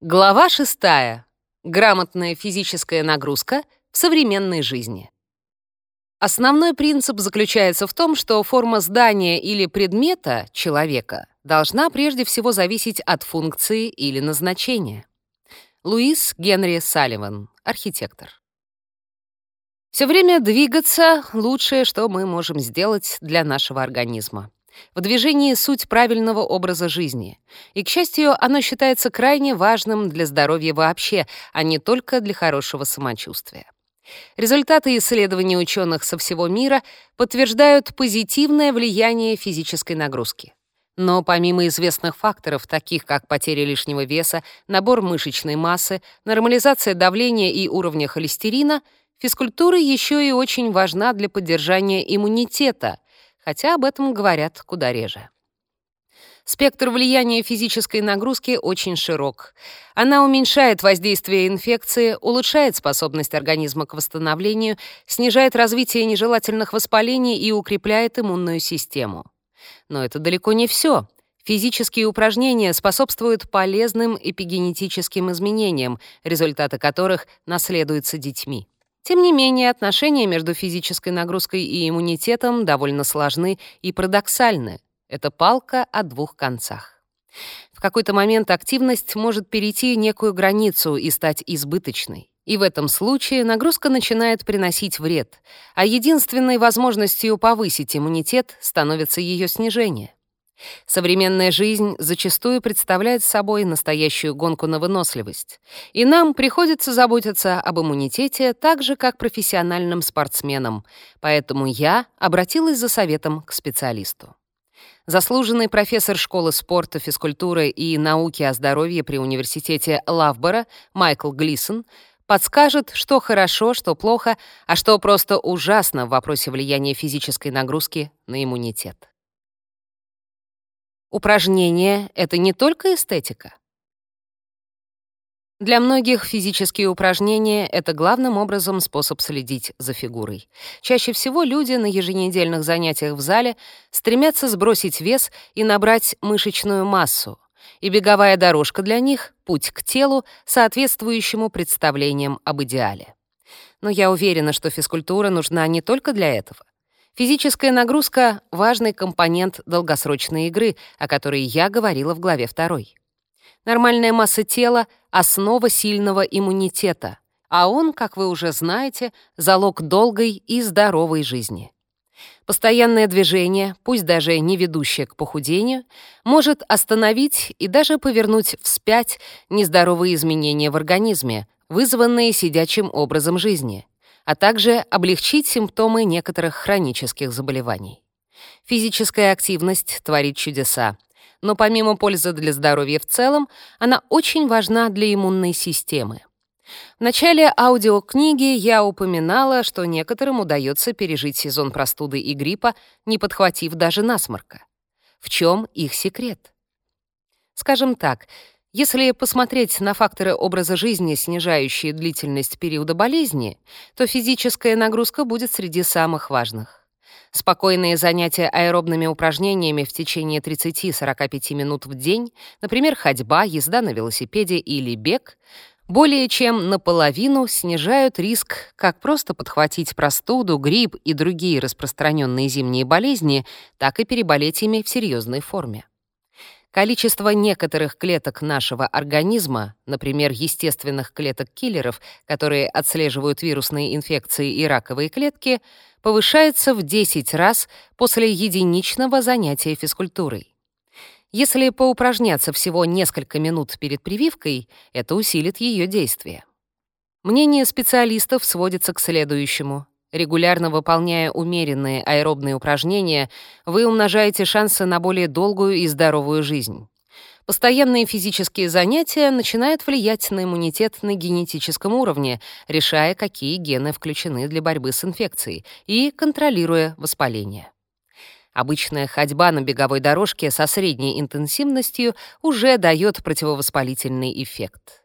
Глава 6. Грамотная физическая нагрузка в современной жизни. Основной принцип заключается в том, что форма здания или предмета человека должна прежде всего зависеть от функции или назначения. Луис Генри Салливан, архитектор. Все время двигаться — лучшее, что мы можем сделать для нашего организма. В движении суть правильного образа жизни. И, к счастью, оно считается крайне важным для здоровья вообще, а не только для хорошего самочувствия. Результаты исследований ученых со всего мира подтверждают позитивное влияние физической нагрузки. Но помимо известных факторов, таких как потеря лишнего веса, набор мышечной массы, нормализация давления и уровня холестерина, физкультура еще и очень важна для поддержания иммунитета, хотя об этом говорят куда реже. Спектр влияния физической нагрузки очень широк. Она уменьшает воздействие инфекции, улучшает способность организма к восстановлению, снижает развитие нежелательных воспалений и укрепляет иммунную систему. Но это далеко не все. Физические упражнения способствуют полезным эпигенетическим изменениям, результаты которых наследуются детьми. Тем не менее, отношения между физической нагрузкой и иммунитетом довольно сложны и парадоксальны. Это палка о двух концах. В какой-то момент активность может перейти некую границу и стать избыточной. И в этом случае нагрузка начинает приносить вред, а единственной возможностью повысить иммунитет становится ее снижение. Современная жизнь зачастую представляет собой настоящую гонку на выносливость, и нам приходится заботиться об иммунитете так же, как профессиональным спортсменам, поэтому я обратилась за советом к специалисту. Заслуженный профессор школы спорта, физкультуры и науки о здоровье при университете Лавбора Майкл Глисон подскажет, что хорошо, что плохо, а что просто ужасно в вопросе влияния физической нагрузки на иммунитет. Упражнения — это не только эстетика. Для многих физические упражнения — это главным образом способ следить за фигурой. Чаще всего люди на еженедельных занятиях в зале стремятся сбросить вес и набрать мышечную массу, и беговая дорожка для них — путь к телу, соответствующему представлениям об идеале. Но я уверена, что физкультура нужна не только для этого. Физическая нагрузка — важный компонент долгосрочной игры, о которой я говорила в главе 2. Нормальная масса тела — основа сильного иммунитета, а он, как вы уже знаете, залог долгой и здоровой жизни. Постоянное движение, пусть даже не ведущее к похудению, может остановить и даже повернуть вспять нездоровые изменения в организме, вызванные сидячим образом жизни а также облегчить симптомы некоторых хронических заболеваний. Физическая активность творит чудеса, но помимо пользы для здоровья в целом, она очень важна для иммунной системы. В начале аудиокниги я упоминала, что некоторым удается пережить сезон простуды и гриппа, не подхватив даже насморка. В чем их секрет? Скажем так, если посмотреть на факторы образа жизни, снижающие длительность периода болезни, то физическая нагрузка будет среди самых важных. Спокойные занятия аэробными упражнениями в течение 30-45 минут в день, например, ходьба, езда на велосипеде или бег, более чем наполовину снижают риск как просто подхватить простуду, грипп и другие распространенные зимние болезни, так и переболеть ими в серьезной форме. Количество некоторых клеток нашего организма, например, естественных клеток-киллеров, которые отслеживают вирусные инфекции и раковые клетки, повышается в 10 раз после единичного занятия физкультурой. Если поупражняться всего несколько минут перед прививкой, это усилит ее действие. Мнение специалистов сводится к следующему. Регулярно выполняя умеренные аэробные упражнения, вы умножаете шансы на более долгую и здоровую жизнь. Постоянные физические занятия начинают влиять на иммунитет на генетическом уровне, решая, какие гены включены для борьбы с инфекцией и контролируя воспаление. Обычная ходьба на беговой дорожке со средней интенсивностью уже дает противовоспалительный эффект.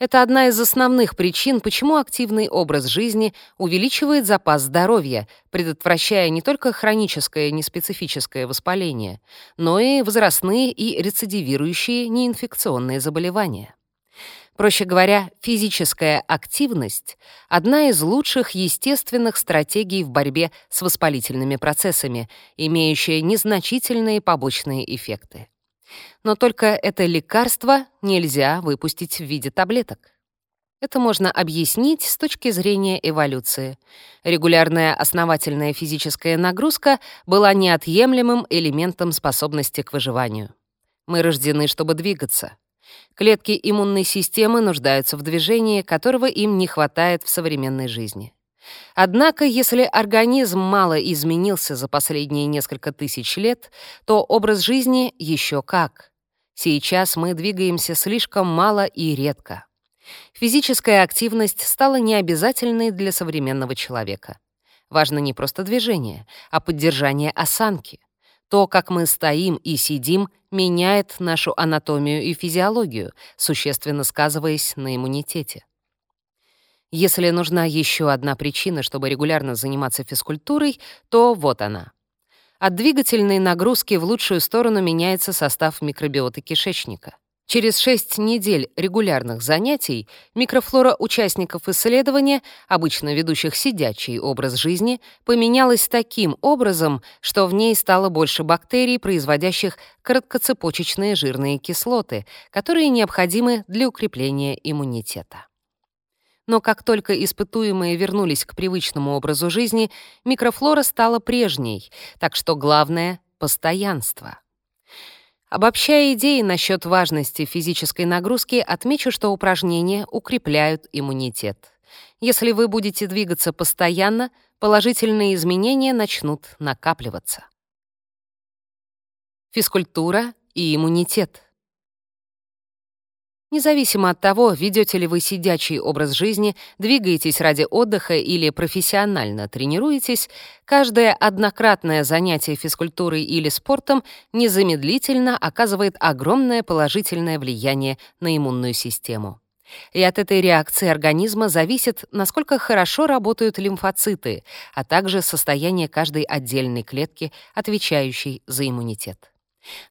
Это одна из основных причин, почему активный образ жизни увеличивает запас здоровья, предотвращая не только хроническое неспецифическое воспаление, но и возрастные и рецидивирующие неинфекционные заболевания. Проще говоря, физическая активность — одна из лучших естественных стратегий в борьбе с воспалительными процессами, имеющая незначительные побочные эффекты. Но только это лекарство нельзя выпустить в виде таблеток. Это можно объяснить с точки зрения эволюции. Регулярная основательная физическая нагрузка была неотъемлемым элементом способности к выживанию. Мы рождены, чтобы двигаться. Клетки иммунной системы нуждаются в движении, которого им не хватает в современной жизни. Однако, если организм мало изменился за последние несколько тысяч лет, то образ жизни еще как. Сейчас мы двигаемся слишком мало и редко. Физическая активность стала необязательной для современного человека. Важно не просто движение, а поддержание осанки. То, как мы стоим и сидим, меняет нашу анатомию и физиологию, существенно сказываясь на иммунитете. Если нужна еще одна причина, чтобы регулярно заниматься физкультурой, то вот она. От двигательной нагрузки в лучшую сторону меняется состав микробиоты кишечника. Через 6 недель регулярных занятий микрофлора участников исследования, обычно ведущих сидячий образ жизни, поменялась таким образом, что в ней стало больше бактерий, производящих короткоцепочечные жирные кислоты, которые необходимы для укрепления иммунитета. Но как только испытуемые вернулись к привычному образу жизни, микрофлора стала прежней, так что главное — постоянство. Обобщая идеи насчет важности физической нагрузки, отмечу, что упражнения укрепляют иммунитет. Если вы будете двигаться постоянно, положительные изменения начнут накапливаться. Физкультура и иммунитет. Независимо от того, ведете ли вы сидячий образ жизни, двигаетесь ради отдыха или профессионально тренируетесь, каждое однократное занятие физкультурой или спортом незамедлительно оказывает огромное положительное влияние на иммунную систему. И от этой реакции организма зависит, насколько хорошо работают лимфоциты, а также состояние каждой отдельной клетки, отвечающей за иммунитет.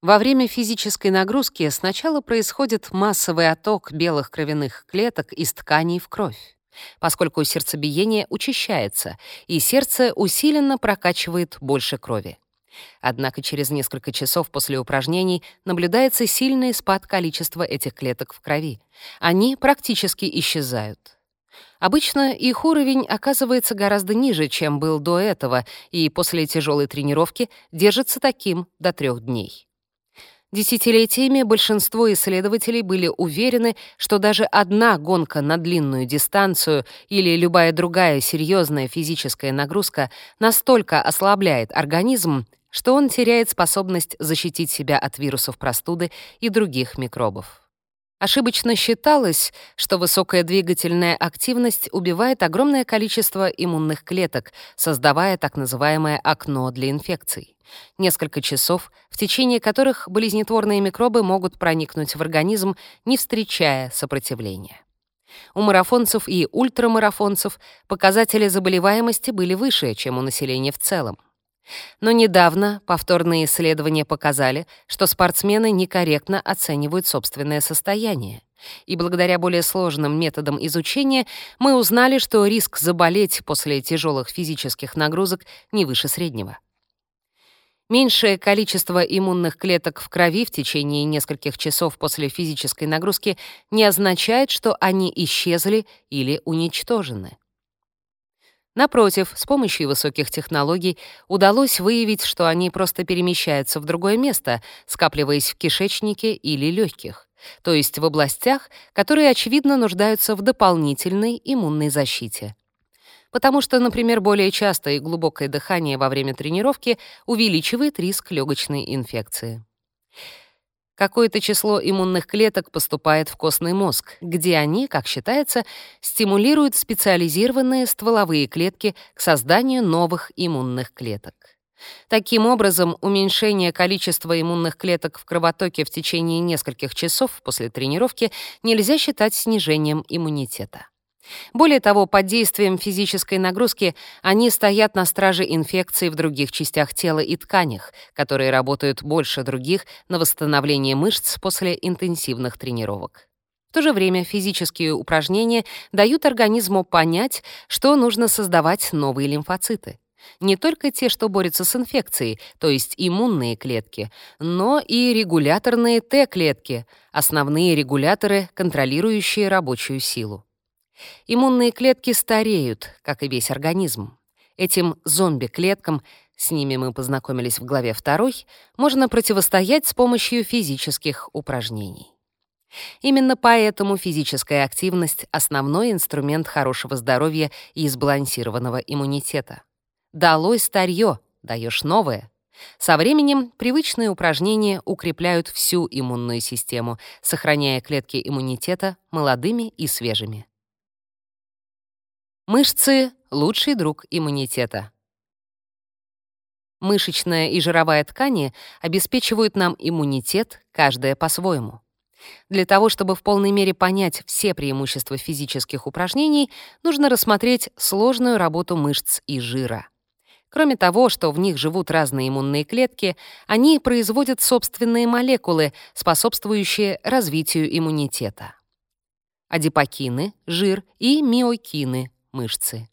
Во время физической нагрузки сначала происходит массовый отток белых кровяных клеток из тканей в кровь, поскольку сердцебиение учащается, и сердце усиленно прокачивает больше крови. Однако через несколько часов после упражнений наблюдается сильный спад количества этих клеток в крови. Они практически исчезают. Обычно их уровень оказывается гораздо ниже, чем был до этого, и после тяжелой тренировки держится таким до трех дней. Десятилетиями большинство исследователей были уверены, что даже одна гонка на длинную дистанцию или любая другая серьезная физическая нагрузка настолько ослабляет организм, что он теряет способность защитить себя от вирусов простуды и других микробов. Ошибочно считалось, что высокая двигательная активность убивает огромное количество иммунных клеток, создавая так называемое окно для инфекций. Несколько часов, в течение которых болезнетворные микробы могут проникнуть в организм, не встречая сопротивления. У марафонцев и ультрамарафонцев показатели заболеваемости были выше, чем у населения в целом. Но недавно повторные исследования показали, что спортсмены некорректно оценивают собственное состояние. И благодаря более сложным методам изучения мы узнали, что риск заболеть после тяжелых физических нагрузок не выше среднего. Меньшее количество иммунных клеток в крови в течение нескольких часов после физической нагрузки не означает, что они исчезли или уничтожены. Напротив, с помощью высоких технологий удалось выявить, что они просто перемещаются в другое место, скапливаясь в кишечнике или легких, то есть в областях, которые, очевидно, нуждаются в дополнительной иммунной защите. Потому что, например, более частое и глубокое дыхание во время тренировки увеличивает риск легочной инфекции. Какое-то число иммунных клеток поступает в костный мозг, где они, как считается, стимулируют специализированные стволовые клетки к созданию новых иммунных клеток. Таким образом, уменьшение количества иммунных клеток в кровотоке в течение нескольких часов после тренировки нельзя считать снижением иммунитета. Более того, под действием физической нагрузки они стоят на страже инфекций в других частях тела и тканях, которые работают больше других на восстановление мышц после интенсивных тренировок. В то же время физические упражнения дают организму понять, что нужно создавать новые лимфоциты. Не только те, что борются с инфекцией, то есть иммунные клетки, но и регуляторные Т-клетки, основные регуляторы, контролирующие рабочую силу. Иммунные клетки стареют, как и весь организм. Этим зомби-клеткам, с ними мы познакомились в главе 2, можно противостоять с помощью физических упражнений. Именно поэтому физическая активность — основной инструмент хорошего здоровья и сбалансированного иммунитета. Долой старье, даешь новое. Со временем привычные упражнения укрепляют всю иммунную систему, сохраняя клетки иммунитета молодыми и свежими. Мышцы — лучший друг иммунитета. Мышечная и жировая ткани обеспечивают нам иммунитет, каждая по-своему. Для того, чтобы в полной мере понять все преимущества физических упражнений, нужно рассмотреть сложную работу мышц и жира. Кроме того, что в них живут разные иммунные клетки, они производят собственные молекулы, способствующие развитию иммунитета. Адипокины, жир и миокины, мышцы.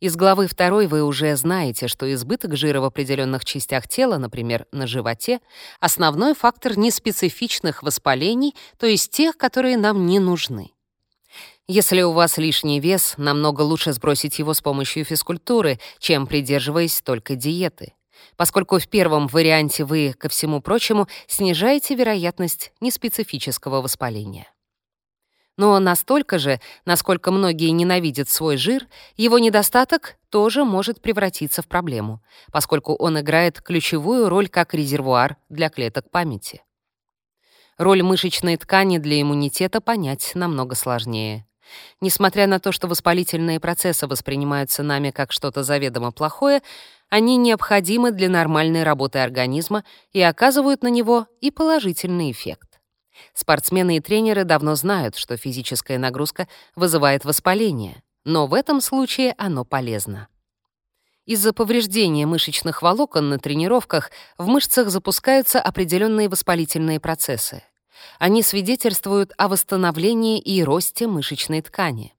Из главы 2 вы уже знаете, что избыток жира в определенных частях тела, например, на животе, основной фактор неспецифичных воспалений, то есть тех, которые нам не нужны. Если у вас лишний вес, намного лучше сбросить его с помощью физкультуры, чем придерживаясь только диеты. Поскольку в первом варианте вы, ко всему прочему, снижаете вероятность неспецифического воспаления. Но настолько же, насколько многие ненавидят свой жир, его недостаток тоже может превратиться в проблему, поскольку он играет ключевую роль как резервуар для клеток памяти. Роль мышечной ткани для иммунитета понять намного сложнее. Несмотря на то, что воспалительные процессы воспринимаются нами как что-то заведомо плохое, они необходимы для нормальной работы организма и оказывают на него и положительный эффект. Спортсмены и тренеры давно знают, что физическая нагрузка вызывает воспаление, но в этом случае оно полезно. Из-за повреждения мышечных волокон на тренировках в мышцах запускаются определенные воспалительные процессы. Они свидетельствуют о восстановлении и росте мышечной ткани.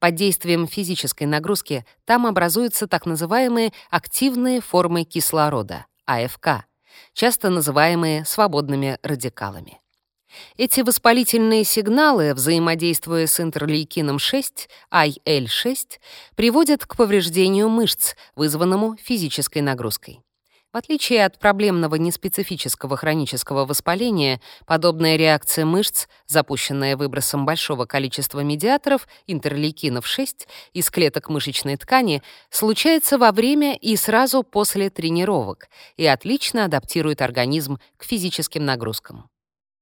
Под действием физической нагрузки там образуются так называемые активные формы кислорода, АФК, часто называемые свободными радикалами. Эти воспалительные сигналы, взаимодействуя с интерлейкином 6, IL-6, приводят к повреждению мышц, вызванному физической нагрузкой. В отличие от проблемного неспецифического хронического воспаления, подобная реакция мышц, запущенная выбросом большого количества медиаторов, интерлейкинов-6, из клеток мышечной ткани, случается во время и сразу после тренировок и отлично адаптирует организм к физическим нагрузкам.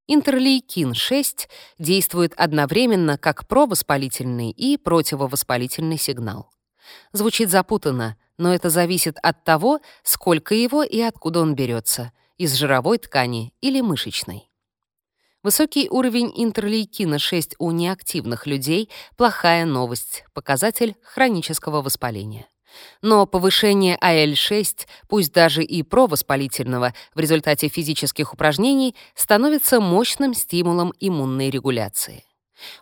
Интерлейкин-6 действует одновременно как провоспалительный и противовоспалительный сигнал. Звучит запутанно, но это зависит от того, сколько его и откуда он берется — из жировой ткани или мышечной. Высокий уровень интерлейкина-6 у неактивных людей — плохая новость, показатель хронического воспаления. Но повышение АЛ6, пусть даже и провоспалительного, в результате физических упражнений становится мощным стимулом иммунной регуляции.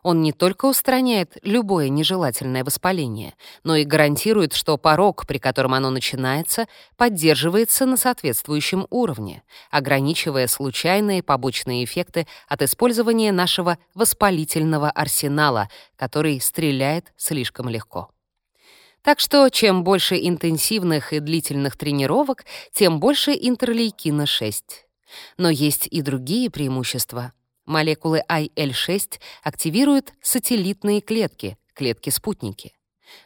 Он не только устраняет любое нежелательное воспаление, но и гарантирует, что порог, при котором оно начинается, поддерживается на соответствующем уровне, ограничивая случайные побочные эффекты от использования нашего воспалительного арсенала, который стреляет слишком легко. Так что чем больше интенсивных и длительных тренировок, тем больше интерлейкина-6. Но есть и другие преимущества — Молекулы IL-6 активируют сателлитные клетки, клетки-спутники.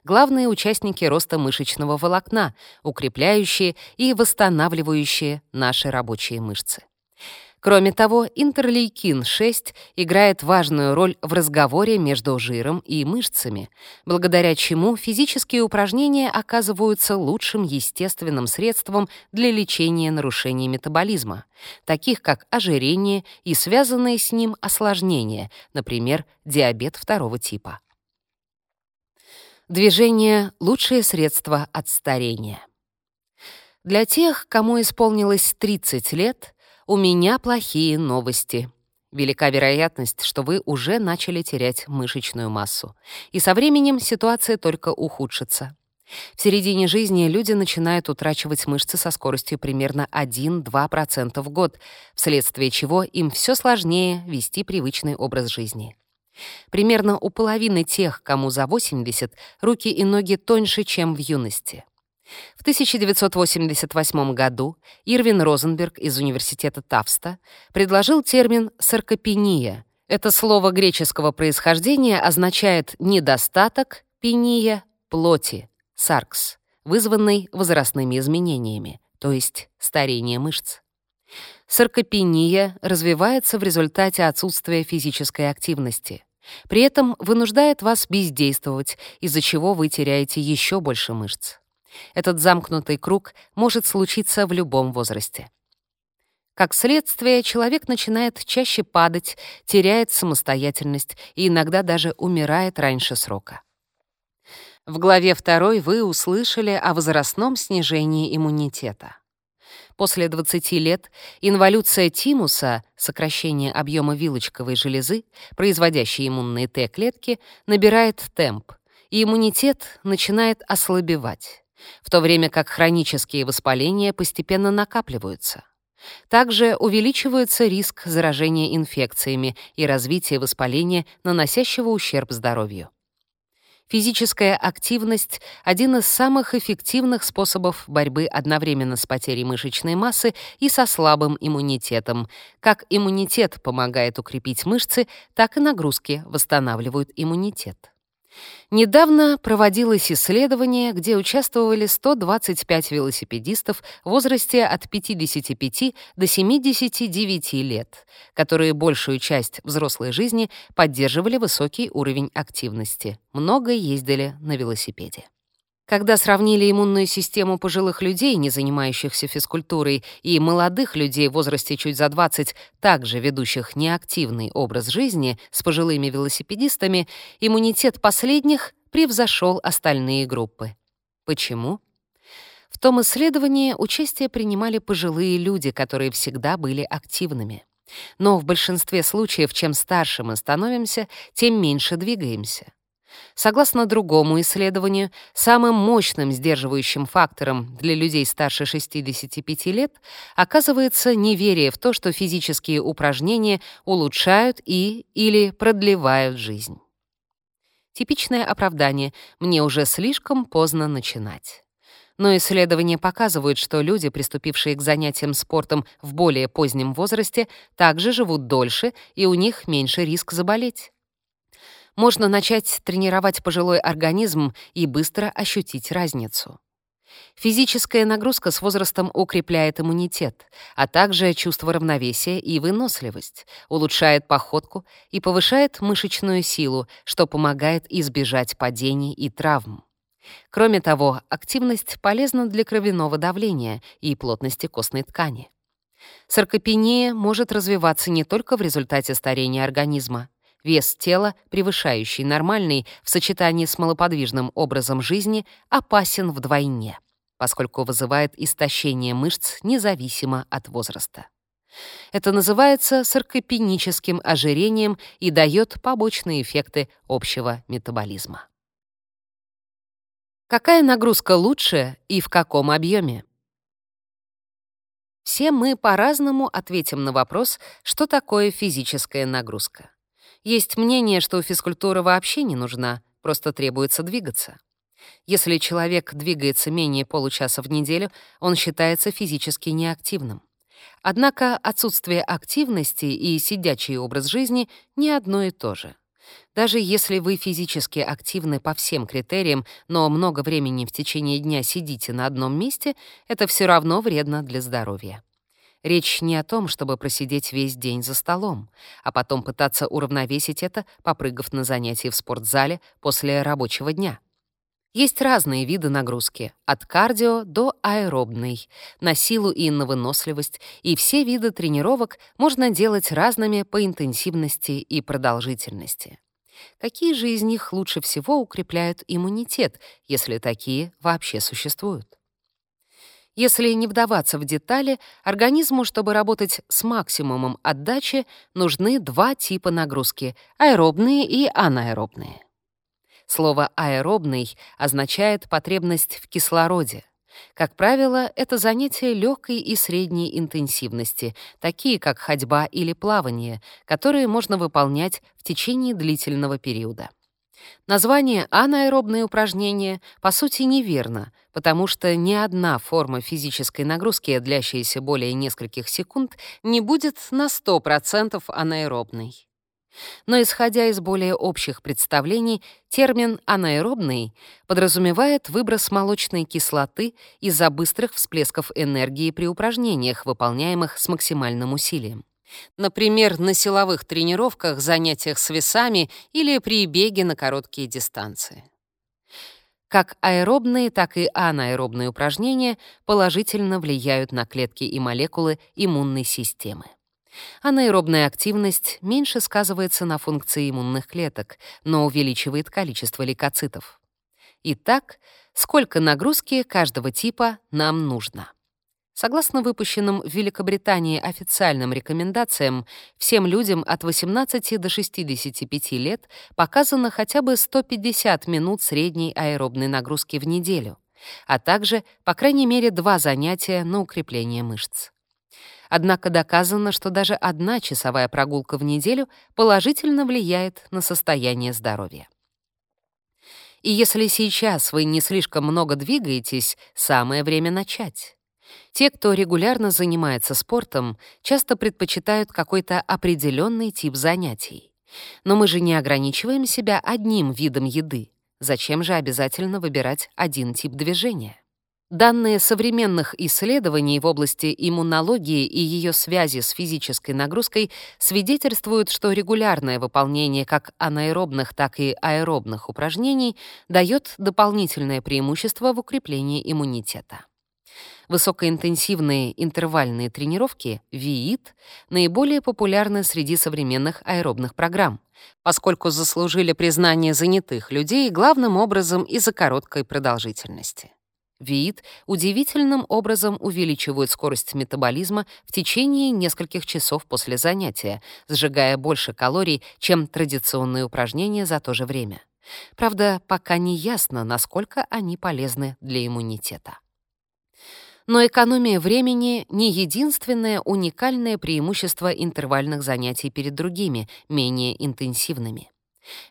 Главные участники роста мышечного волокна, укрепляющие и восстанавливающие наши рабочие мышцы. Кроме того, интерлейкин-6 играет важную роль в разговоре между жиром и мышцами, благодаря чему физические упражнения оказываются лучшим естественным средством для лечения нарушений метаболизма, таких как ожирение и связанные с ним осложнения, например, диабет второго типа. Движение — лучшее средство от старения. Для тех, кому исполнилось 30 лет — у меня плохие новости. велика вероятность, что вы уже начали терять мышечную массу. И со временем ситуация только ухудшится. В середине жизни люди начинают утрачивать мышцы со скоростью примерно 1-2% в год, вследствие чего им все сложнее вести привычный образ жизни. Примерно у половины тех, кому за 80, руки и ноги тоньше, чем в юности. В 1988 году Ирвин Розенберг из университета Тавста предложил термин «саркопения». Это слово греческого происхождения означает «недостаток», «пения», «плоти», «саркс», вызванный возрастными изменениями, то есть старение мышц. Саркопения развивается в результате отсутствия физической активности. При этом вынуждает вас бездействовать, из-за чего вы теряете еще больше мышц. Этот замкнутый круг может случиться в любом возрасте. Как следствие, человек начинает чаще падать, теряет самостоятельность и иногда даже умирает раньше срока. В главе 2 вы услышали о возрастном снижении иммунитета. После 20 лет инволюция тимуса, сокращение объема вилочковой железы, производящей иммунные Т-клетки, набирает темп, и иммунитет начинает ослабевать в то время как хронические воспаления постепенно накапливаются. Также увеличивается риск заражения инфекциями и развития воспаления, наносящего ущерб здоровью. Физическая активность — один из самых эффективных способов борьбы одновременно с потерей мышечной массы и со слабым иммунитетом. Как иммунитет помогает укрепить мышцы, так и нагрузки восстанавливают иммунитет. Недавно проводилось исследование, где участвовали 125 велосипедистов в возрасте от 55 до 79 лет, которые большую часть взрослой жизни поддерживали высокий уровень активности, много ездили на велосипеде. Когда сравнили иммунную систему пожилых людей, не занимающихся физкультурой, и молодых людей в возрасте чуть за 20, также ведущих неактивный образ жизни, с пожилыми велосипедистами, иммунитет последних превзошел остальные группы. Почему? В том исследовании участие принимали пожилые люди, которые всегда были активными. Но в большинстве случаев, чем старше мы становимся, тем меньше двигаемся. Согласно другому исследованию, самым мощным сдерживающим фактором для людей старше 65 лет оказывается неверие в то, что физические упражнения улучшают и или продлевают жизнь. Типичное оправдание «мне уже слишком поздно начинать». Но исследования показывают, что люди, приступившие к занятиям спортом в более позднем возрасте, также живут дольше, и у них меньше риск заболеть можно начать тренировать пожилой организм и быстро ощутить разницу. Физическая нагрузка с возрастом укрепляет иммунитет, а также чувство равновесия и выносливость, улучшает походку и повышает мышечную силу, что помогает избежать падений и травм. Кроме того, активность полезна для кровяного давления и плотности костной ткани. Саркопения может развиваться не только в результате старения организма, Вес тела, превышающий нормальный в сочетании с малоподвижным образом жизни, опасен вдвойне, поскольку вызывает истощение мышц независимо от возраста. Это называется саркопеническим ожирением и дает побочные эффекты общего метаболизма. Какая нагрузка лучше и в каком объеме? Все мы по-разному ответим на вопрос, что такое физическая нагрузка. Есть мнение, что физкультура вообще не нужна, просто требуется двигаться. Если человек двигается менее получаса в неделю, он считается физически неактивным. Однако отсутствие активности и сидячий образ жизни не одно и то же. Даже если вы физически активны по всем критериям, но много времени в течение дня сидите на одном месте, это все равно вредно для здоровья. Речь не о том, чтобы просидеть весь день за столом, а потом пытаться уравновесить это, попрыгав на занятии в спортзале после рабочего дня. Есть разные виды нагрузки, от кардио до аэробной, на силу и на выносливость, и все виды тренировок можно делать разными по интенсивности и продолжительности. Какие же из них лучше всего укрепляют иммунитет, если такие вообще существуют? Если не вдаваться в детали, организму, чтобы работать с максимумом отдачи, нужны два типа нагрузки — аэробные и анаэробные. Слово «аэробный» означает потребность в кислороде. Как правило, это занятия легкой и средней интенсивности, такие как ходьба или плавание, которые можно выполнять в течение длительного периода. Название анаэробные упражнения по сути неверно, потому что ни одна форма физической нагрузки, длящаяся более нескольких секунд, не будет на 100% анаэробной. Но исходя из более общих представлений, термин «анаэробный» подразумевает выброс молочной кислоты из-за быстрых всплесков энергии при упражнениях, выполняемых с максимальным усилием. Например, на силовых тренировках, занятиях с весами или при беге на короткие дистанции. Как аэробные, так и анаэробные упражнения положительно влияют на клетки и молекулы иммунной системы. Анаэробная активность меньше сказывается на функции иммунных клеток, но увеличивает количество лейкоцитов. Итак, сколько нагрузки каждого типа нам нужно? Согласно выпущенным в Великобритании официальным рекомендациям, всем людям от 18 до 65 лет показано хотя бы 150 минут средней аэробной нагрузки в неделю, а также, по крайней мере, два занятия на укрепление мышц. Однако доказано, что даже одна часовая прогулка в неделю положительно влияет на состояние здоровья. И если сейчас вы не слишком много двигаетесь, самое время начать. Те, кто регулярно занимается спортом, часто предпочитают какой-то определенный тип занятий. Но мы же не ограничиваем себя одним видом еды. Зачем же обязательно выбирать один тип движения? Данные современных исследований в области иммунологии и ее связи с физической нагрузкой свидетельствуют, что регулярное выполнение как анаэробных, так и аэробных упражнений дает дополнительное преимущество в укреплении иммунитета. Высокоинтенсивные интервальные тренировки, ВИИТ, наиболее популярны среди современных аэробных программ, поскольку заслужили признание занятых людей главным образом из-за короткой продолжительности. ВИИТ удивительным образом увеличивают скорость метаболизма в течение нескольких часов после занятия, сжигая больше калорий, чем традиционные упражнения за то же время. Правда, пока не ясно, насколько они полезны для иммунитета. Но экономия времени — не единственное уникальное преимущество интервальных занятий перед другими, менее интенсивными.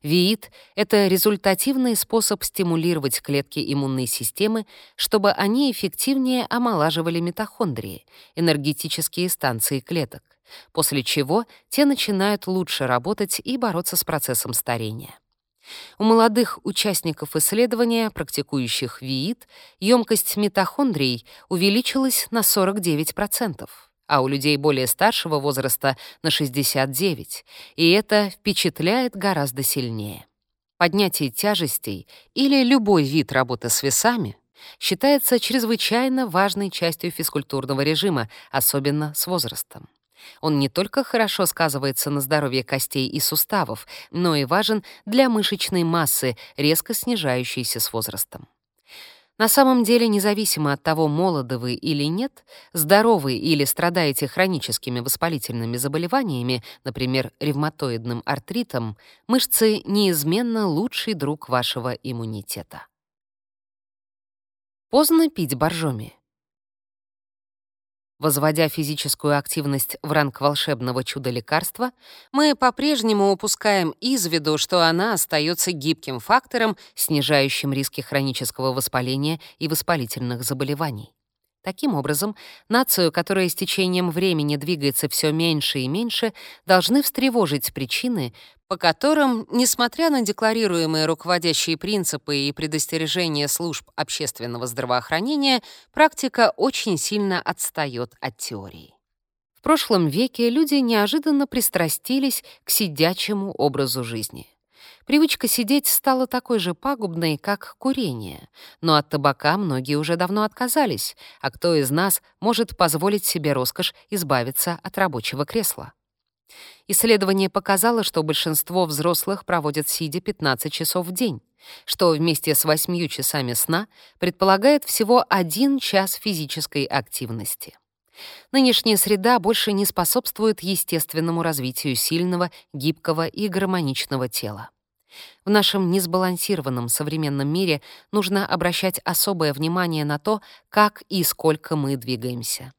ВИИТ — это результативный способ стимулировать клетки иммунной системы, чтобы они эффективнее омолаживали митохондрии, энергетические станции клеток, после чего те начинают лучше работать и бороться с процессом старения. У молодых участников исследования, практикующих ВИИТ, емкость митохондрий увеличилась на 49%, а у людей более старшего возраста — на 69%, и это впечатляет гораздо сильнее. Поднятие тяжестей или любой вид работы с весами считается чрезвычайно важной частью физкультурного режима, особенно с возрастом. Он не только хорошо сказывается на здоровье костей и суставов, но и важен для мышечной массы, резко снижающейся с возрастом. На самом деле, независимо от того, молоды вы или нет, здоровы или страдаете хроническими воспалительными заболеваниями, например, ревматоидным артритом, мышцы неизменно лучший друг вашего иммунитета. Поздно пить боржоми. Возводя физическую активность в ранг волшебного чуда-лекарства, мы по-прежнему упускаем из виду, что она остается гибким фактором, снижающим риски хронического воспаления и воспалительных заболеваний. Таким образом, нацию, которая с течением времени двигается все меньше и меньше, должны встревожить причины, по которым, несмотря на декларируемые руководящие принципы и предостережения служб общественного здравоохранения, практика очень сильно отстает от теории. В прошлом веке люди неожиданно пристрастились к сидячему образу жизни. Привычка сидеть стала такой же пагубной, как курение, но от табака многие уже давно отказались, а кто из нас может позволить себе роскошь избавиться от рабочего кресла? Исследование показало, что большинство взрослых проводят сидя 15 часов в день. что вместе с 8 часами сна предполагает всего 1 час физической активности. Нынешняя среда больше не способствует естественному развитию сильного, гибкого и гармоничного тела. В нашем несбалансированном современном мире нужно обращать особое внимание на то, как и сколько мы двигаемся.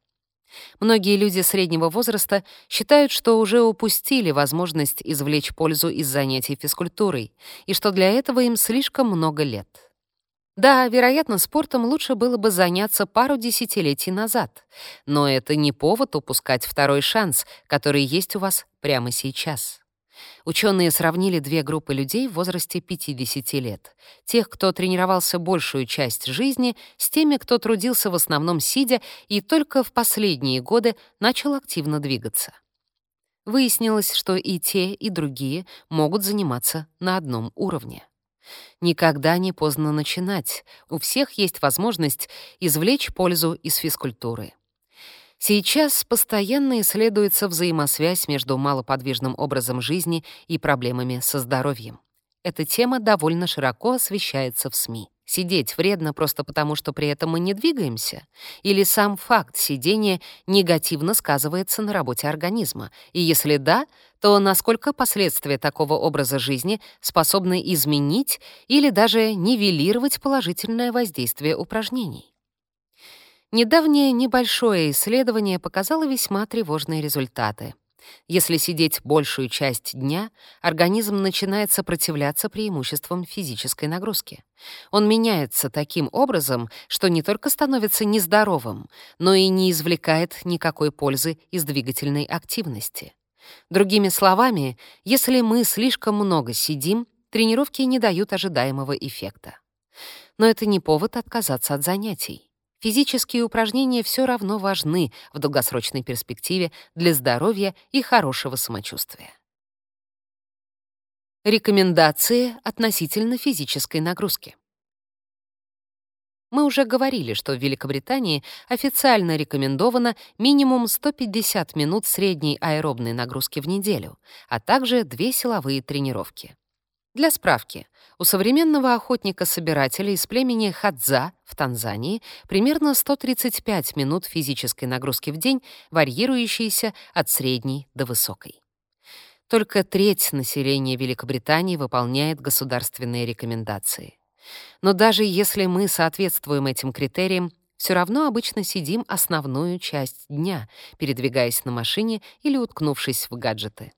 Многие люди среднего возраста считают, что уже упустили возможность извлечь пользу из занятий физкультурой, и что для этого им слишком много лет. Да, вероятно, спортом лучше было бы заняться пару десятилетий назад, но это не повод упускать второй шанс, который есть у вас прямо сейчас. Ученые сравнили две группы людей в возрасте 50 лет. Тех, кто тренировался большую часть жизни, с теми, кто трудился в основном сидя и только в последние годы начал активно двигаться. Выяснилось, что и те, и другие могут заниматься на одном уровне. Никогда не поздно начинать. У всех есть возможность извлечь пользу из физкультуры. Сейчас постоянно исследуется взаимосвязь между малоподвижным образом жизни и проблемами со здоровьем. Эта тема довольно широко освещается в СМИ. Сидеть вредно просто потому, что при этом мы не двигаемся? Или сам факт сидения негативно сказывается на работе организма? И если да, то насколько последствия такого образа жизни способны изменить или даже нивелировать положительное воздействие упражнений? Недавнее небольшое исследование показало весьма тревожные результаты. Если сидеть большую часть дня, организм начинает сопротивляться преимуществам физической нагрузки. Он меняется таким образом, что не только становится нездоровым, но и не извлекает никакой пользы из двигательной активности. Другими словами, если мы слишком много сидим, тренировки не дают ожидаемого эффекта. Но это не повод отказаться от занятий. Физические упражнения все равно важны в долгосрочной перспективе для здоровья и хорошего самочувствия. Рекомендации относительно физической нагрузки. Мы уже говорили, что в Великобритании официально рекомендовано минимум 150 минут средней аэробной нагрузки в неделю, а также две силовые тренировки. Для справки, у современного охотника-собирателя из племени Хадза в Танзании примерно 135 минут физической нагрузки в день, варьирующейся от средней до высокой. Только треть населения Великобритании выполняет государственные рекомендации. Но даже если мы соответствуем этим критериям, все равно обычно сидим основную часть дня, передвигаясь на машине или уткнувшись в гаджеты.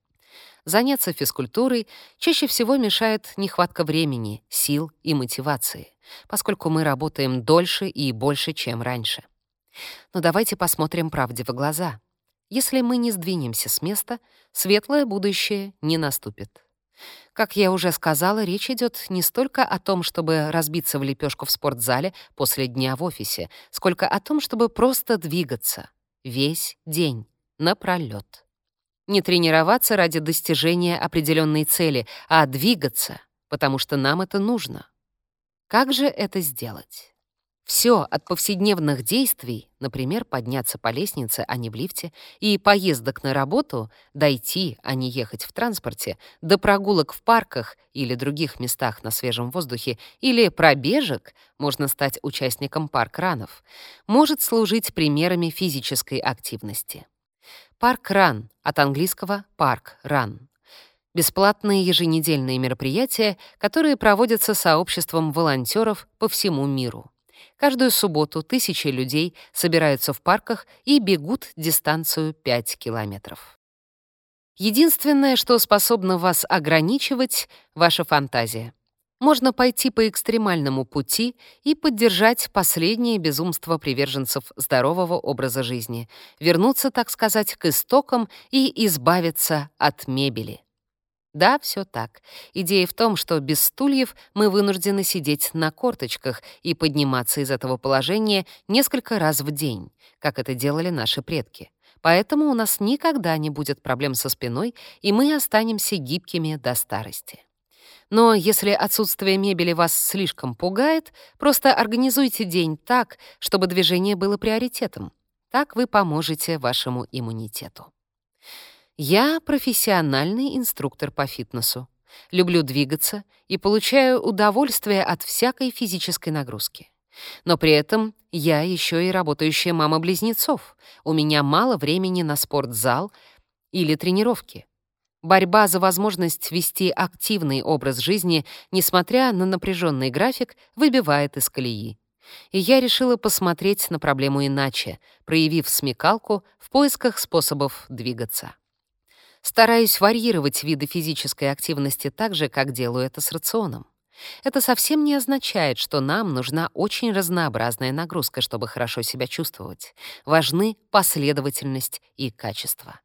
Заняться физкультурой чаще всего мешает нехватка времени, сил и мотивации, поскольку мы работаем дольше и больше, чем раньше. Но давайте посмотрим правде в глаза. Если мы не сдвинемся с места, светлое будущее не наступит. Как я уже сказала, речь идет не столько о том, чтобы разбиться в лепешку в спортзале после дня в офисе, сколько о том, чтобы просто двигаться весь день напролёт. Не тренироваться ради достижения определенной цели, а двигаться, потому что нам это нужно. Как же это сделать? Все от повседневных действий, например, подняться по лестнице, а не в лифте, и поездок на работу, дойти, а не ехать в транспорте, до прогулок в парках или других местах на свежем воздухе, или пробежек, можно стать участником парк-ранов, может служить примерами физической активности. Парк-ран от английского парк-ран. Бесплатные еженедельные мероприятия, которые проводятся сообществом волонтеров по всему миру. Каждую субботу тысячи людей собираются в парках и бегут дистанцию 5 километров. Единственное, что способно вас ограничивать — ваша фантазия. Можно пойти по экстремальному пути и поддержать последнее безумство приверженцев здорового образа жизни, вернуться, так сказать, к истокам и избавиться от мебели. Да, все так. Идея в том, что без стульев мы вынуждены сидеть на корточках и подниматься из этого положения несколько раз в день, как это делали наши предки. Поэтому у нас никогда не будет проблем со спиной, и мы останемся гибкими до старости. Но если отсутствие мебели вас слишком пугает, просто организуйте день так, чтобы движение было приоритетом. Так вы поможете вашему иммунитету. Я профессиональный инструктор по фитнесу. люблю двигаться и получаю удовольствие от всякой физической нагрузки. Но при этом я еще и работающая мама близнецов. У меня мало времени на спортзал или тренировки. Борьба за возможность вести активный образ жизни, несмотря на напряженный график, выбивает из колеи. И я решила посмотреть на проблему иначе, проявив смекалку в поисках способов двигаться. Стараюсь варьировать виды физической активности так же, как делаю это с рационом. Это совсем не означает, что нам нужна очень разнообразная нагрузка, чтобы хорошо себя чувствовать. Важны последовательность и качество.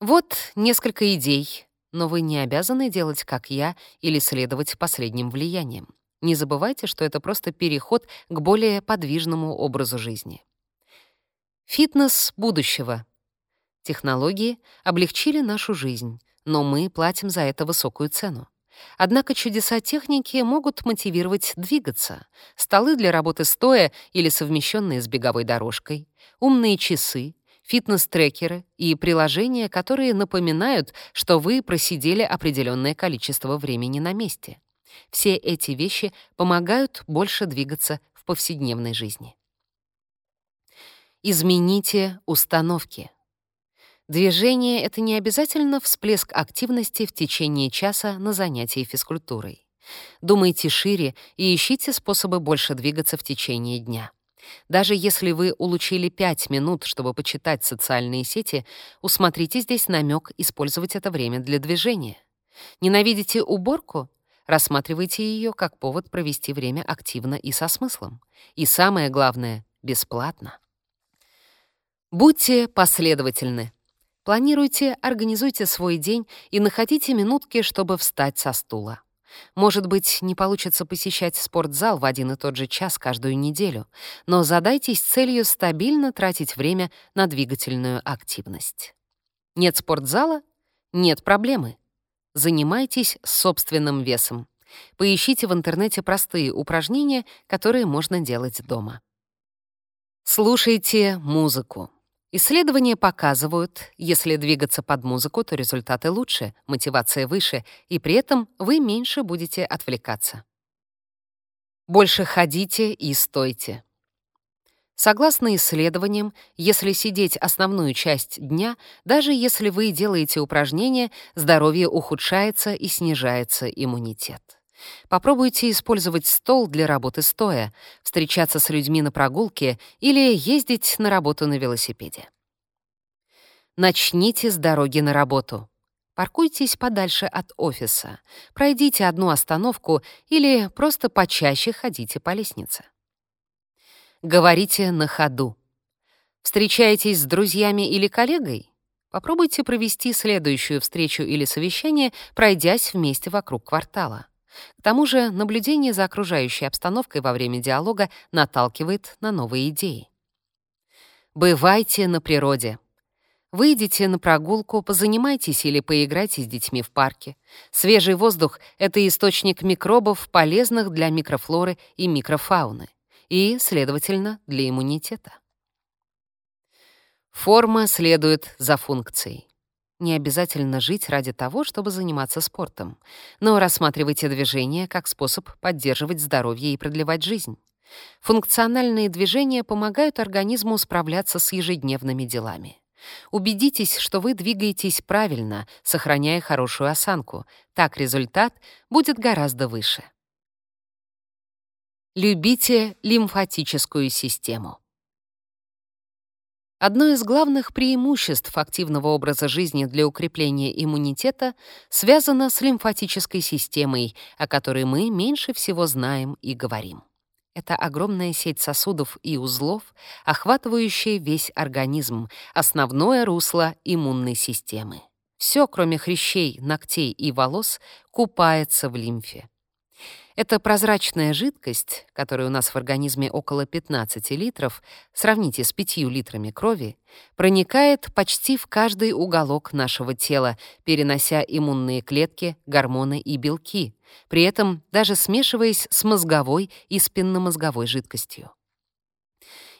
Вот несколько идей, но вы не обязаны делать, как я, или следовать последним влияниям. Не забывайте, что это просто переход к более подвижному образу жизни. Фитнес будущего. Технологии облегчили нашу жизнь, но мы платим за это высокую цену. Однако чудеса техники могут мотивировать двигаться. Столы для работы стоя или совмещенные с беговой дорожкой, умные часы, фитнес-трекеры и приложения, которые напоминают, что вы просидели определенное количество времени на месте. Все эти вещи помогают больше двигаться в повседневной жизни. Измените установки. Движение — это не обязательно всплеск активности в течение часа на занятии физкультурой. Думайте шире и ищите способы больше двигаться в течение дня. Даже если вы улучили 5 минут, чтобы почитать социальные сети, усмотрите здесь намек использовать это время для движения. Ненавидите уборку? Рассматривайте ее как повод провести время активно и со смыслом. И самое главное — бесплатно. Будьте последовательны. Планируйте, организуйте свой день и находите минутки, чтобы встать со стула. Может быть, не получится посещать спортзал в один и тот же час каждую неделю, но задайтесь целью стабильно тратить время на двигательную активность. Нет спортзала — нет проблемы. Занимайтесь собственным весом. Поищите в интернете простые упражнения, которые можно делать дома. Слушайте музыку. Исследования показывают, если двигаться под музыку, то результаты лучше, мотивация выше, и при этом вы меньше будете отвлекаться. Больше ходите и стойте. Согласно исследованиям, если сидеть основную часть дня, даже если вы делаете упражнения, здоровье ухудшается и снижается иммунитет. Попробуйте использовать стол для работы стоя, встречаться с людьми на прогулке или ездить на работу на велосипеде. Начните с дороги на работу. Паркуйтесь подальше от офиса, пройдите одну остановку или просто почаще ходите по лестнице. Говорите на ходу. Встречаетесь с друзьями или коллегой? Попробуйте провести следующую встречу или совещание, пройдясь вместе вокруг квартала. К тому же наблюдение за окружающей обстановкой во время диалога наталкивает на новые идеи. Бывайте на природе. Выйдите на прогулку, позанимайтесь или поиграйте с детьми в парке. Свежий воздух — это источник микробов, полезных для микрофлоры и микрофауны, и, следовательно, для иммунитета. Форма следует за функцией. Не обязательно жить ради того, чтобы заниматься спортом, но рассматривайте движение как способ поддерживать здоровье и продлевать жизнь. Функциональные движения помогают организму справляться с ежедневными делами. Убедитесь, что вы двигаетесь правильно, сохраняя хорошую осанку. Так результат будет гораздо выше. Любите лимфатическую систему. Одно из главных преимуществ активного образа жизни для укрепления иммунитета связано с лимфатической системой, о которой мы меньше всего знаем и говорим. Это огромная сеть сосудов и узлов, охватывающая весь организм, основное русло иммунной системы. Все, кроме хрящей, ногтей и волос, купается в лимфе. Эта прозрачная жидкость, которой у нас в организме около 15 литров, сравните с 5 литрами крови, проникает почти в каждый уголок нашего тела, перенося иммунные клетки, гормоны и белки, при этом даже смешиваясь с мозговой и спинномозговой жидкостью.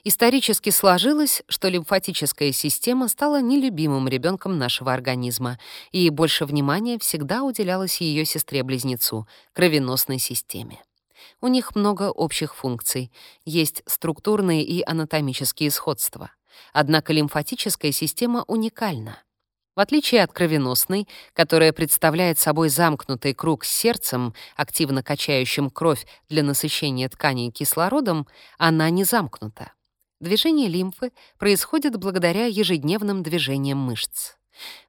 Исторически сложилось, что лимфатическая система стала нелюбимым ребенком нашего организма, и больше внимания всегда уделялось ее сестре-близнецу — кровеносной системе. У них много общих функций, есть структурные и анатомические сходства. Однако лимфатическая система уникальна. В отличие от кровеносной, которая представляет собой замкнутый круг с сердцем, активно качающим кровь для насыщения тканей кислородом, она не замкнута. Движение лимфы происходит благодаря ежедневным движениям мышц.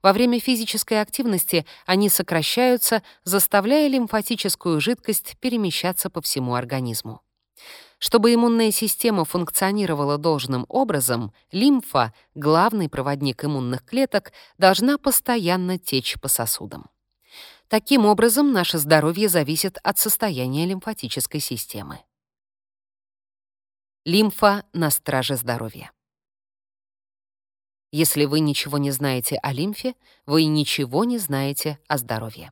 Во время физической активности они сокращаются, заставляя лимфатическую жидкость перемещаться по всему организму. Чтобы иммунная система функционировала должным образом, лимфа, главный проводник иммунных клеток, должна постоянно течь по сосудам. Таким образом, наше здоровье зависит от состояния лимфатической системы. Лимфа на страже здоровья. Если вы ничего не знаете о лимфе, вы ничего не знаете о здоровье.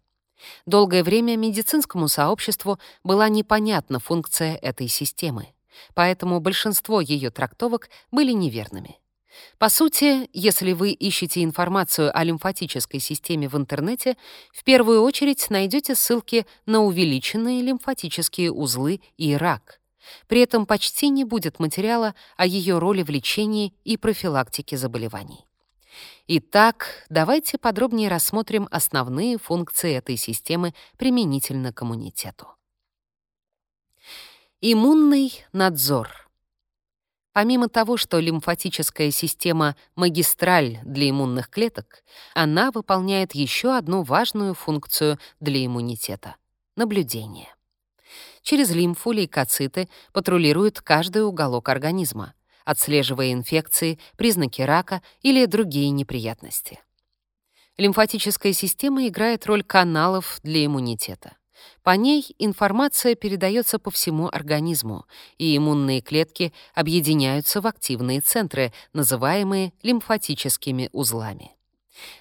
Долгое время медицинскому сообществу была непонятна функция этой системы, поэтому большинство ее трактовок были неверными. По сути, если вы ищете информацию о лимфатической системе в интернете, в первую очередь найдете ссылки на увеличенные лимфатические узлы и рак. При этом почти не будет материала о ее роли в лечении и профилактике заболеваний. Итак, давайте подробнее рассмотрим основные функции этой системы применительно к иммунитету. Иммунный надзор. Помимо того, что лимфатическая система — магистраль для иммунных клеток, она выполняет еще одну важную функцию для иммунитета — наблюдение. Через лимфу лейкоциты патрулируют каждый уголок организма — отслеживая инфекции, признаки рака или другие неприятности. Лимфатическая система играет роль каналов для иммунитета. По ней информация передается по всему организму, и иммунные клетки объединяются в активные центры, называемые лимфатическими узлами.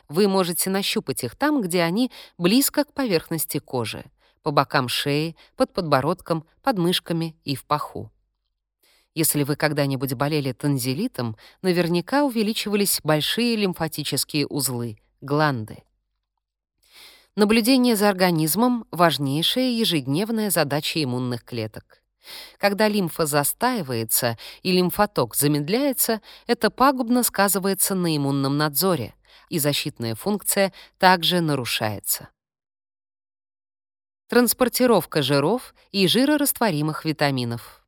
Вы можете нащупать их там, где они близко к поверхности кожи, по бокам шеи, под подбородком, под мышками и в паху. Если вы когда-нибудь болели танзелитом, наверняка увеличивались большие лимфатические узлы — гланды. Наблюдение за организмом — важнейшая ежедневная задача иммунных клеток. Когда лимфа застаивается и лимфоток замедляется, это пагубно сказывается на иммунном надзоре, и защитная функция также нарушается. Транспортировка жиров и жирорастворимых витаминов.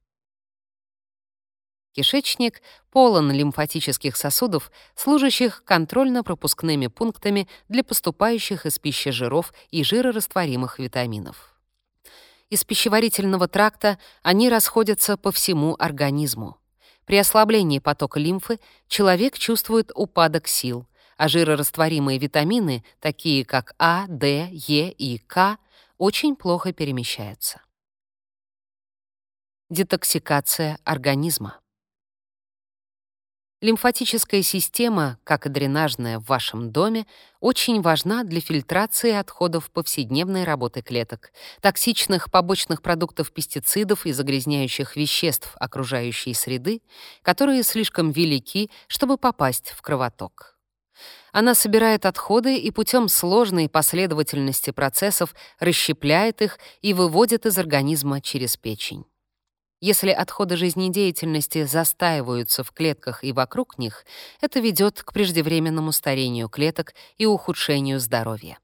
Кишечник полон лимфатических сосудов, служащих контрольно-пропускными пунктами для поступающих из пищи жиров и жирорастворимых витаминов. Из пищеварительного тракта они расходятся по всему организму. При ослаблении потока лимфы человек чувствует упадок сил, а жирорастворимые витамины, такие как А, Д, Е и К, очень плохо перемещаются. Детоксикация организма. Лимфатическая система, как и дренажная в вашем доме, очень важна для фильтрации отходов повседневной работы клеток, токсичных побочных продуктов пестицидов и загрязняющих веществ окружающей среды, которые слишком велики, чтобы попасть в кровоток. Она собирает отходы и путем сложной последовательности процессов расщепляет их и выводит из организма через печень. Если отходы жизнедеятельности застаиваются в клетках и вокруг них, это ведет к преждевременному старению клеток и ухудшению здоровья.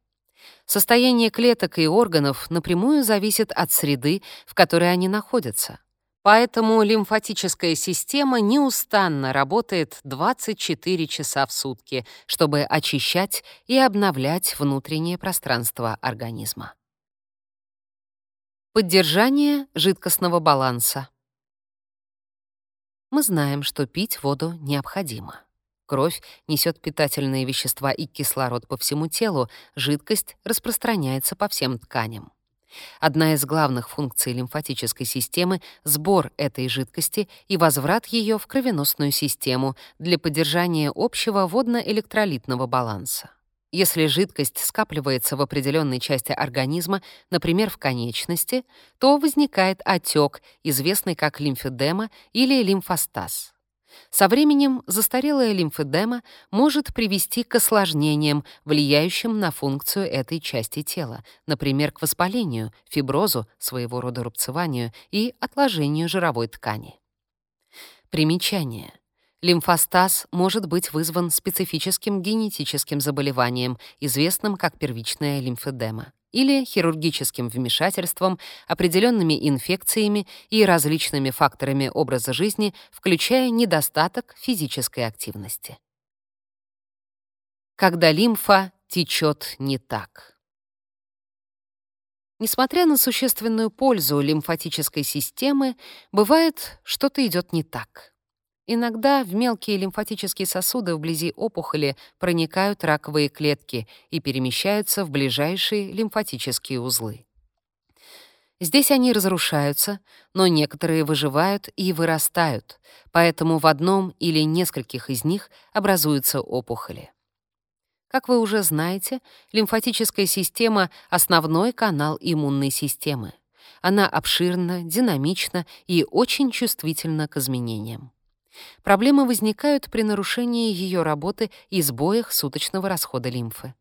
Состояние клеток и органов напрямую зависит от среды, в которой они находятся. Поэтому лимфатическая система неустанно работает 24 часа в сутки, чтобы очищать и обновлять внутреннее пространство организма. Поддержание жидкостного баланса. Мы знаем, что пить воду необходимо. Кровь несет питательные вещества и кислород по всему телу, жидкость распространяется по всем тканям. Одна из главных функций лимфатической системы — сбор этой жидкости и возврат ее в кровеносную систему для поддержания общего водно-электролитного баланса. Если жидкость скапливается в определенной части организма, например, в конечности, то возникает отек, известный как лимфедема или лимфостаз. Со временем застарелая лимфедема может привести к осложнениям, влияющим на функцию этой части тела, например, к воспалению, фиброзу, своего рода рубцеванию и отложению жировой ткани. Примечание. Лимфостаз может быть вызван специфическим генетическим заболеванием, известным как первичная лимфедема или хирургическим вмешательством, определенными инфекциями и различными факторами образа жизни, включая недостаток физической активности. Когда лимфа течет не так. Несмотря на существенную пользу лимфатической системы, бывает, что-то идет не так. Иногда в мелкие лимфатические сосуды вблизи опухоли проникают раковые клетки и перемещаются в ближайшие лимфатические узлы. Здесь они разрушаются, но некоторые выживают и вырастают, поэтому в одном или нескольких из них образуются опухоли. Как вы уже знаете, лимфатическая система — основной канал иммунной системы. Она обширна, динамична и очень чувствительна к изменениям. Проблемы возникают при нарушении ее работы и сбоях суточного расхода лимфы.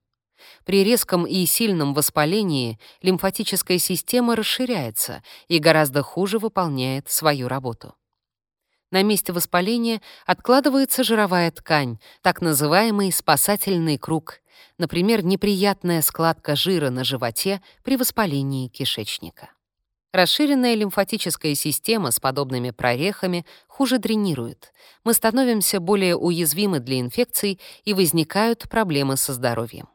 При резком и сильном воспалении лимфатическая система расширяется и гораздо хуже выполняет свою работу. На месте воспаления откладывается жировая ткань, так называемый спасательный круг, например, неприятная складка жира на животе при воспалении кишечника. Расширенная лимфатическая система с подобными прорехами хуже дренирует. Мы становимся более уязвимы для инфекций и возникают проблемы со здоровьем.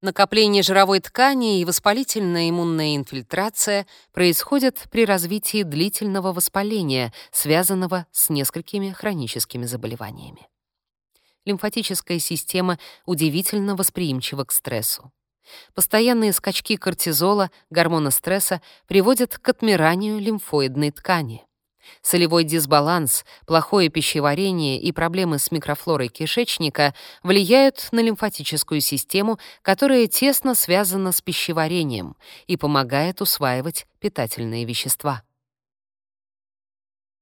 Накопление жировой ткани и воспалительная иммунная инфильтрация происходят при развитии длительного воспаления, связанного с несколькими хроническими заболеваниями. Лимфатическая система удивительно восприимчива к стрессу. Постоянные скачки кортизола, гормона стресса, приводят к отмиранию лимфоидной ткани. Солевой дисбаланс, плохое пищеварение и проблемы с микрофлорой кишечника влияют на лимфатическую систему, которая тесно связана с пищеварением и помогает усваивать питательные вещества.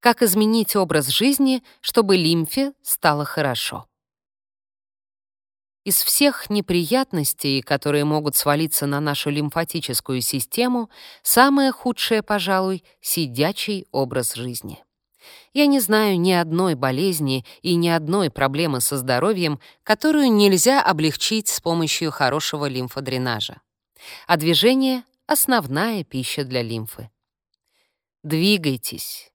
Как изменить образ жизни, чтобы лимфе стало хорошо? Из всех неприятностей, которые могут свалиться на нашу лимфатическую систему, самое худшее, пожалуй, — сидячий образ жизни. Я не знаю ни одной болезни и ни одной проблемы со здоровьем, которую нельзя облегчить с помощью хорошего лимфодренажа. А движение — основная пища для лимфы. Двигайтесь.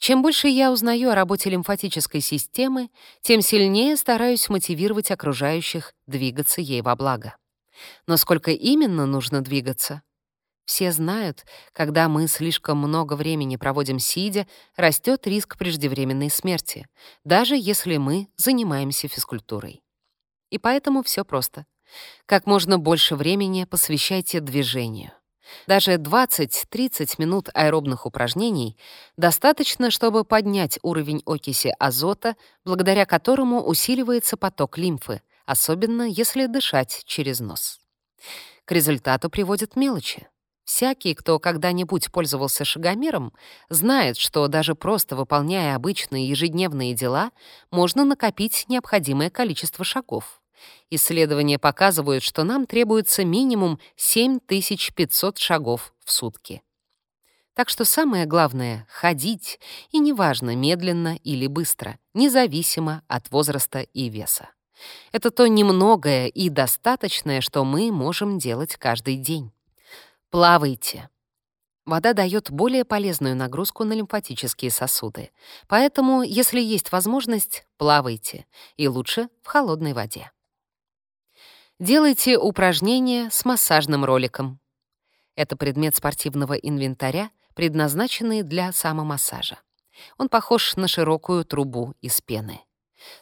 Чем больше я узнаю о работе лимфатической системы, тем сильнее стараюсь мотивировать окружающих двигаться ей во благо. Но сколько именно нужно двигаться? Все знают, когда мы слишком много времени проводим сидя, растет риск преждевременной смерти, даже если мы занимаемся физкультурой. И поэтому все просто. Как можно больше времени посвящайте движению. Даже 20-30 минут аэробных упражнений достаточно, чтобы поднять уровень окиси азота, благодаря которому усиливается поток лимфы, особенно если дышать через нос. К результату приводят мелочи. Всякий, кто когда-нибудь пользовался шагомером, знает, что даже просто выполняя обычные ежедневные дела, можно накопить необходимое количество шагов. Исследования показывают, что нам требуется минимум 7500 шагов в сутки. Так что самое главное — ходить, и неважно, медленно или быстро, независимо от возраста и веса. Это то немногое и достаточное, что мы можем делать каждый день. Плавайте. Вода дает более полезную нагрузку на лимфатические сосуды. Поэтому, если есть возможность, плавайте. И лучше в холодной воде. Делайте упражнения с массажным роликом. Это предмет спортивного инвентаря, предназначенный для самомассажа. Он похож на широкую трубу из пены.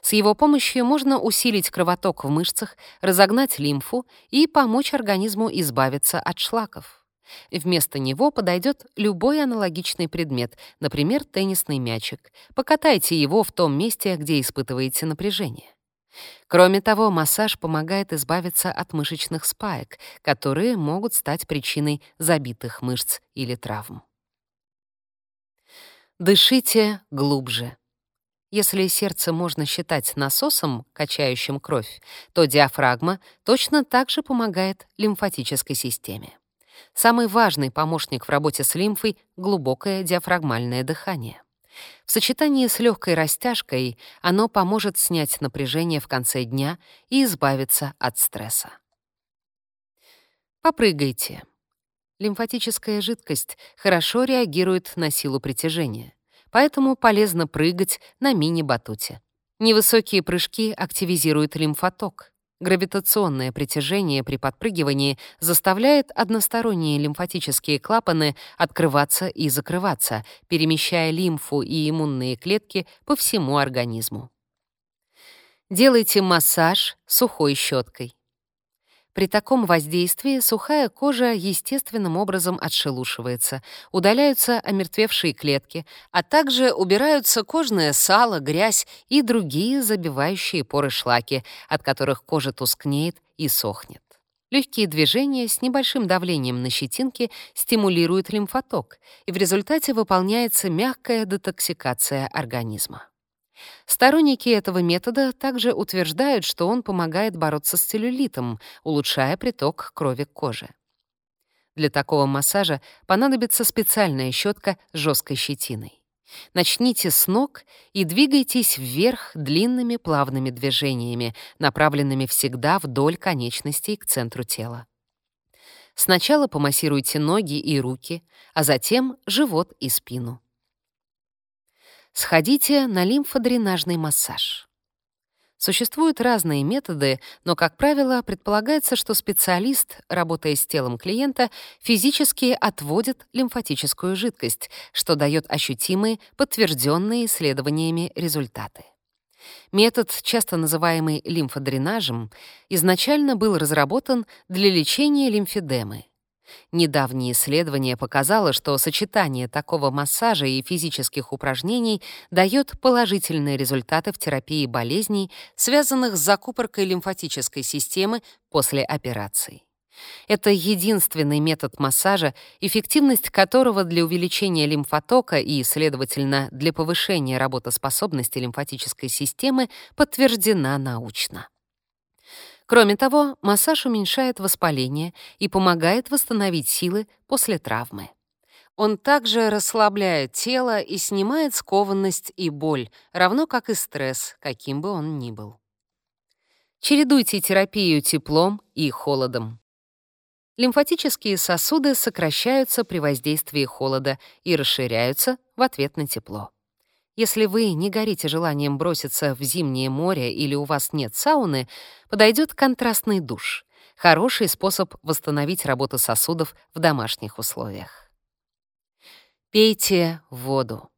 С его помощью можно усилить кровоток в мышцах, разогнать лимфу и помочь организму избавиться от шлаков. Вместо него подойдет любой аналогичный предмет, например, теннисный мячик. Покатайте его в том месте, где испытываете напряжение. Кроме того, массаж помогает избавиться от мышечных спаек, которые могут стать причиной забитых мышц или травм. Дышите глубже. Если сердце можно считать насосом, качающим кровь, то диафрагма точно так же помогает лимфатической системе. Самый важный помощник в работе с лимфой — глубокое диафрагмальное дыхание. В сочетании с легкой растяжкой оно поможет снять напряжение в конце дня и избавиться от стресса. Попрыгайте. Лимфатическая жидкость хорошо реагирует на силу притяжения поэтому полезно прыгать на мини-батуте. Невысокие прыжки активизируют лимфоток. Гравитационное притяжение при подпрыгивании заставляет односторонние лимфатические клапаны открываться и закрываться, перемещая лимфу и иммунные клетки по всему организму. Делайте массаж сухой щеткой. При таком воздействии сухая кожа естественным образом отшелушивается, удаляются омертвевшие клетки, а также убираются кожное сало, грязь и другие забивающие поры шлаки, от которых кожа тускнеет и сохнет. Легкие движения с небольшим давлением на щетинки стимулируют лимфоток, и в результате выполняется мягкая детоксикация организма. Сторонники этого метода также утверждают, что он помогает бороться с целлюлитом, улучшая приток крови к коже. Для такого массажа понадобится специальная щетка с жесткой щетиной. Начните с ног и двигайтесь вверх длинными плавными движениями, направленными всегда вдоль конечностей к центру тела. Сначала помассируйте ноги и руки, а затем живот и спину. Сходите на лимфодренажный массаж. Существуют разные методы, но, как правило, предполагается, что специалист, работая с телом клиента, физически отводит лимфатическую жидкость, что дает ощутимые, подтвержденные исследованиями результаты. Метод, часто называемый лимфодренажем, изначально был разработан для лечения лимфедемы, Недавнее исследование показало, что сочетание такого массажа и физических упражнений дает положительные результаты в терапии болезней, связанных с закупоркой лимфатической системы после операции. Это единственный метод массажа, эффективность которого для увеличения лимфотока и, следовательно, для повышения работоспособности лимфатической системы подтверждена научно. Кроме того, массаж уменьшает воспаление и помогает восстановить силы после травмы. Он также расслабляет тело и снимает скованность и боль, равно как и стресс, каким бы он ни был. Чередуйте терапию теплом и холодом. Лимфатические сосуды сокращаются при воздействии холода и расширяются в ответ на тепло. Если вы не горите желанием броситься в зимнее море или у вас нет сауны, подойдет контрастный душ. Хороший способ восстановить работу сосудов в домашних условиях. Пейте воду.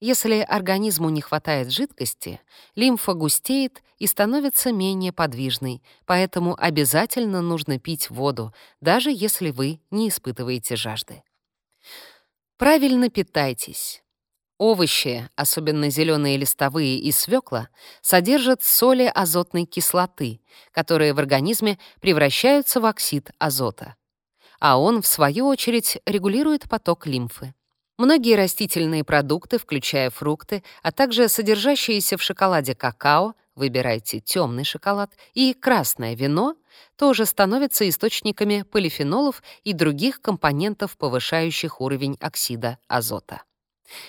Если организму не хватает жидкости, лимфа густеет и становится менее подвижной, поэтому обязательно нужно пить воду, даже если вы не испытываете жажды. Правильно питайтесь. Овощи, особенно зеленые листовые и свекла, содержат соли азотной кислоты, которые в организме превращаются в оксид азота. А он, в свою очередь, регулирует поток лимфы. Многие растительные продукты, включая фрукты, а также содержащиеся в шоколаде какао, выбирайте темный шоколад, и красное вино, тоже становятся источниками полифенолов и других компонентов, повышающих уровень оксида азота.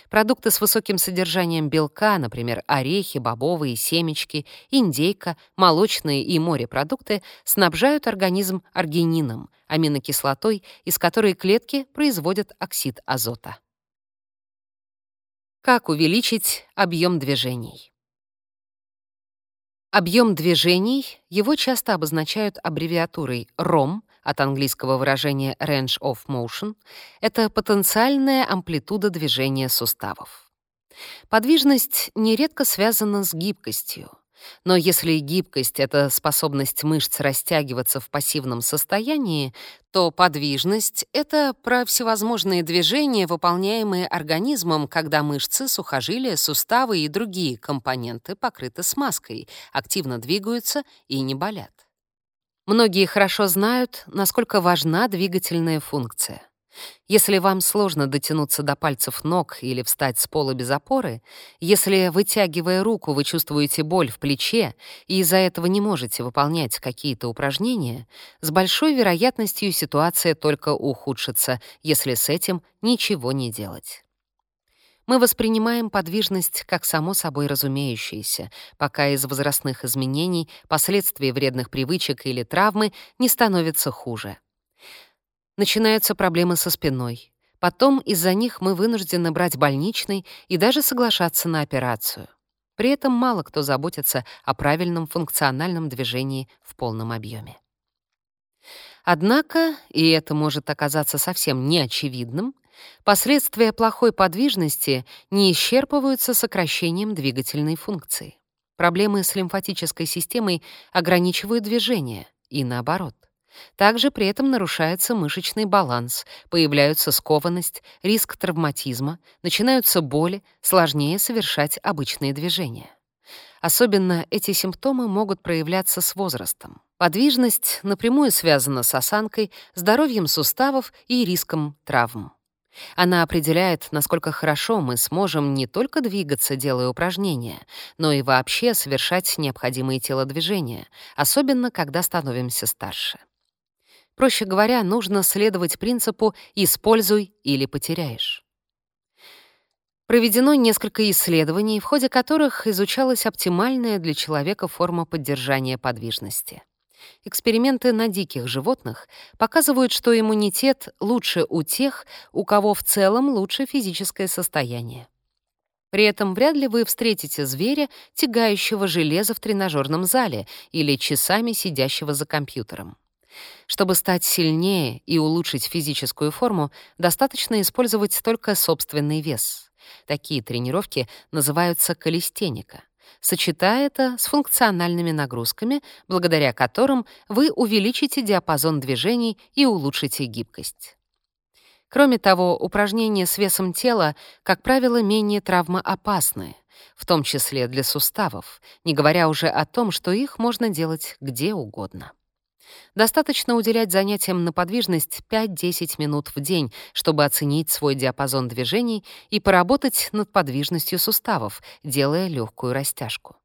Продукты с высоким содержанием белка, например, орехи, бобовые, семечки, индейка, молочные и морепродукты, снабжают организм аргинином, аминокислотой, из которой клетки производят оксид азота. Как увеличить объем движений? Объем движений его часто обозначают аббревиатурой ROM от английского выражения range of motion — это потенциальная амплитуда движения суставов. Подвижность нередко связана с гибкостью. Но если гибкость — это способность мышц растягиваться в пассивном состоянии, то подвижность — это про всевозможные движения, выполняемые организмом, когда мышцы, сухожилия, суставы и другие компоненты покрыты смазкой, активно двигаются и не болят. Многие хорошо знают, насколько важна двигательная функция. Если вам сложно дотянуться до пальцев ног или встать с пола без опоры, если, вытягивая руку, вы чувствуете боль в плече и из-за этого не можете выполнять какие-то упражнения, с большой вероятностью ситуация только ухудшится, если с этим ничего не делать. Мы воспринимаем подвижность как само собой разумеющееся, пока из возрастных изменений, последствий вредных привычек или травмы не становится хуже. Начинаются проблемы со спиной. Потом из-за них мы вынуждены брать больничный и даже соглашаться на операцию. При этом мало кто заботится о правильном функциональном движении в полном объеме. Однако, и это может оказаться совсем неочевидным, последствия плохой подвижности не исчерпываются сокращением двигательной функции. Проблемы с лимфатической системой ограничивают движение, и наоборот. Также при этом нарушается мышечный баланс, появляются скованность, риск травматизма, начинаются боли, сложнее совершать обычные движения. Особенно эти симптомы могут проявляться с возрастом. Подвижность напрямую связана с осанкой, здоровьем суставов и риском травм. Она определяет, насколько хорошо мы сможем не только двигаться, делая упражнения, но и вообще совершать необходимые телодвижения, особенно когда становимся старше. Проще говоря, нужно следовать принципу «используй или потеряешь». Проведено несколько исследований, в ходе которых изучалась оптимальная для человека форма поддержания подвижности. Эксперименты на диких животных показывают, что иммунитет лучше у тех, у кого в целом лучше физическое состояние. При этом вряд ли вы встретите зверя, тягающего железо в тренажерном зале или часами сидящего за компьютером. Чтобы стать сильнее и улучшить физическую форму, достаточно использовать только собственный вес. Такие тренировки называются калистеника. Сочетая это с функциональными нагрузками, благодаря которым вы увеличите диапазон движений и улучшите гибкость. Кроме того, упражнения с весом тела, как правило, менее травмоопасны, в том числе для суставов, не говоря уже о том, что их можно делать где угодно. Достаточно уделять занятиям на подвижность 5-10 минут в день, чтобы оценить свой диапазон движений и поработать над подвижностью суставов, делая легкую растяжку.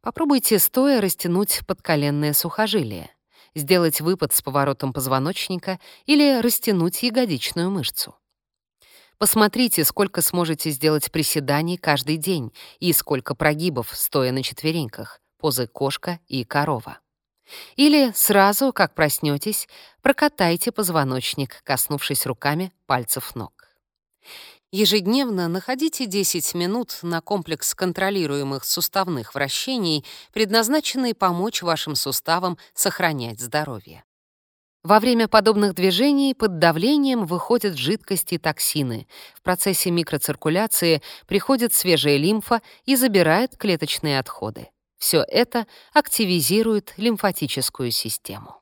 Попробуйте стоя растянуть подколенное сухожилие, сделать выпад с поворотом позвоночника или растянуть ягодичную мышцу. Посмотрите, сколько сможете сделать приседаний каждый день и сколько прогибов, стоя на четвереньках, позы кошка и корова. Или сразу, как проснетесь, прокатайте позвоночник, коснувшись руками пальцев ног. Ежедневно находите 10 минут на комплекс контролируемых суставных вращений, предназначенный помочь вашим суставам сохранять здоровье. Во время подобных движений под давлением выходят жидкости и токсины. В процессе микроциркуляции приходит свежая лимфа и забирает клеточные отходы. Все это активизирует лимфатическую систему.